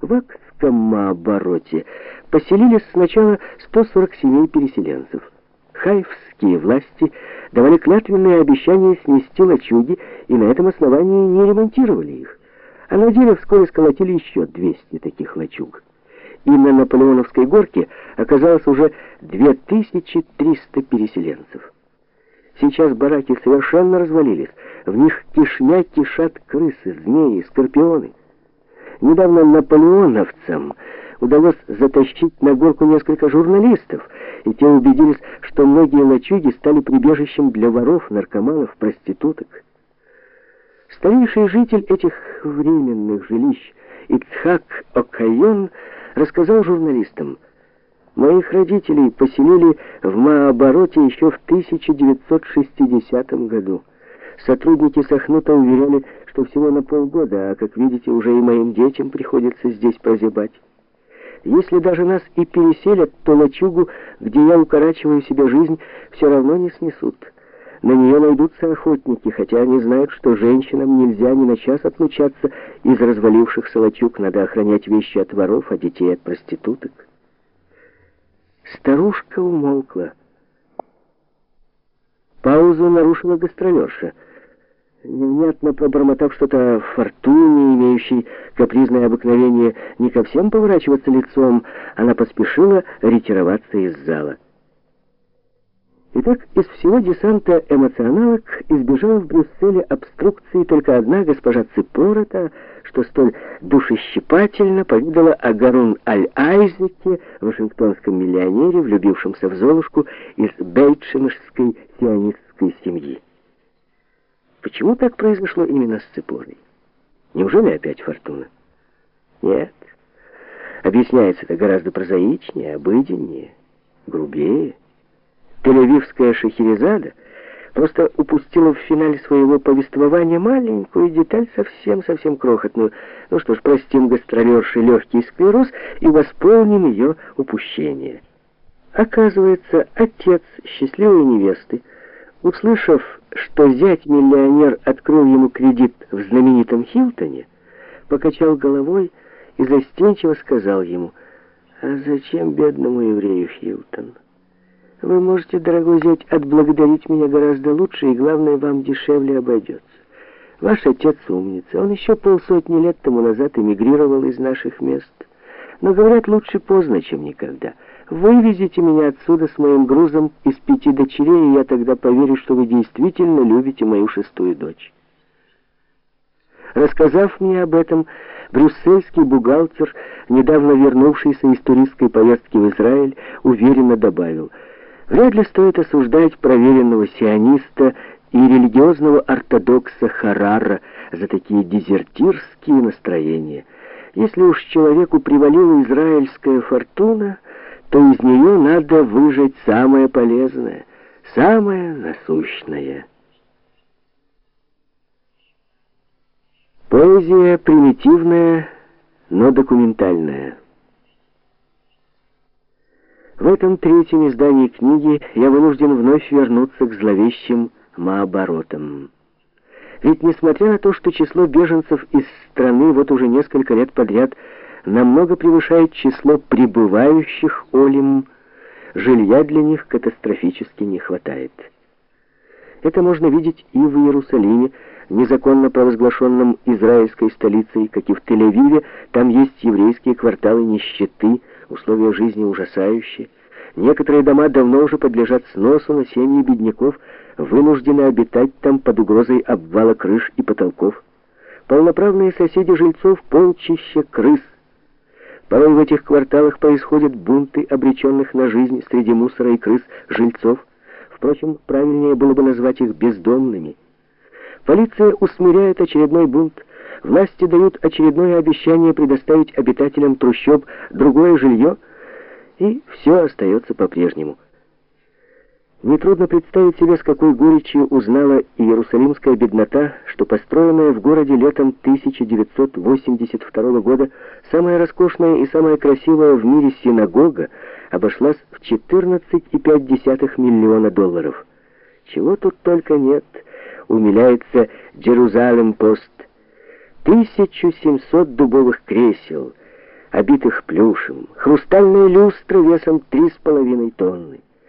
В Акском Маобороте поселились сначала 140 семей переселенцев. Хайфские власти давали клятвенные обещания снести лачуги и на этом основании не ремонтировали их. А на деле вскоре сколотили еще 200 таких лачуг. И на Наполеоновской горке оказалось уже 2300 переселенцев. Сейчас бараки совершенно развалились. В них кишмя кишат крысы, змеи, скорпионы. Недавно наполеоновцам удалось затащить на горку несколько журналистов, и те убедились, что многие лачуги стали прибежищем для воров, наркоманов, проституток. Старейший житель этих временных жилищ, Ицхак Окайон, рассказал журналистам, «Моих родителей поселили в Маобороте еще в 1960 году. Сотрудники Сахнута уверяли, что всего на полгода, а, как видите, уже и моим детям приходится здесь прозябать. Если даже нас и переселят, то лачугу, где я укорачиваю себе жизнь, все равно не снесут». На нее найдутся охотники, хотя они знают, что женщинам нельзя ни на час отлучаться из развалившихся лачуг, надо охранять вещи от воров, а детей от проституток. Старушка умолкла. Паузу нарушила гастролерша. Невнятно пробормотав что-то о фортуне, имеющей капризное обыкновение не ко всем поворачиваться лицом, она поспешила ретироваться из зала. Итак, из всего десанта эмоционалок избежала в Брюсселе обструкции только одна госпожа Ципорота, что столь душещипательно повидала о Гарун Аль-Айзеке, вашингтонском миллионере, влюбившемся в Золушку из бейтшемишской сионистской семьи. Почему так произошло именно с Ципорой? Неужели опять фортуна? Нет. Объясняется это гораздо прозаичнее, обыденнее, грубее. Тель-Авивская Шахерезада просто упустила в финале своего повествования маленькую деталь, совсем-совсем крохотную. Ну что ж, простим гастролерши легкий склероз и восполним ее упущение. Оказывается, отец счастливой невесты, услышав, что зять-миллионер открыл ему кредит в знаменитом Хилтоне, покачал головой и застенчиво сказал ему, «А зачем бедному еврею Хилтон?» Вы можете, дорогой зять, отблагодарить меня гораздо лучше, и главное, вам дешевле обойдется. Ваш отец умница. Он еще полсотни лет тому назад эмигрировал из наших мест. Но, говорят, лучше поздно, чем никогда. Вывезите меня отсюда с моим грузом из пяти дочерей, и я тогда поверю, что вы действительно любите мою шестую дочь. Рассказав мне об этом, брюссельский бухгалтер, недавно вернувшийся из туристской поездки в Израиль, уверенно добавил – Вряд ли стоит осуждать проверенного сиониста и религиозного ортодокса Харара за такие дезертирские настроения. Если уж человеку привалила израильская фортуна, то из нее надо выжать самое полезное, самое насущное. Поэзия примитивная, но документальная. В этом третьем издании книги я вынужден вновь вернуться к зловещим Маоборотам. Ведь несмотря на то, что число беженцев из страны вот уже несколько лет подряд намного превышает число прибывающих Олим, жилья для них катастрофически не хватает. Это можно видеть и в Иерусалиме, незаконно провозглашенном израильской столицей, как и в Тель-Авиве, там есть еврейские кварталы нищеты, условия жизни ужасающие. Некоторые дома давно уже подлежат сносу, но семьи бедняков вынуждены обитать там под угрозой обвала крыш и потолков. Полноправные соседи жильцов — полчища крыс. Порой в этих кварталах происходят бунты, обреченных на жизнь среди мусора и крыс жильцов. Впрочем, правильнее было бы назвать их бездомными. Полиция усмиряет очередной бунт, Власти дают очередное обещание предоставить обитателям трущоб другое жилье, и все остается по-прежнему. Нетрудно представить себе, с какой горечью узнала иерусалимская беднота, что построенная в городе летом 1982 года самая роскошная и самая красивая в мире синагога обошлась в 14,5 миллиона долларов. Чего тут только нет, умиляется Джерузалем-Пост. 1700 дубовых кресел, обитых плюшем, хрустальная люстра весом три с половиной тонны.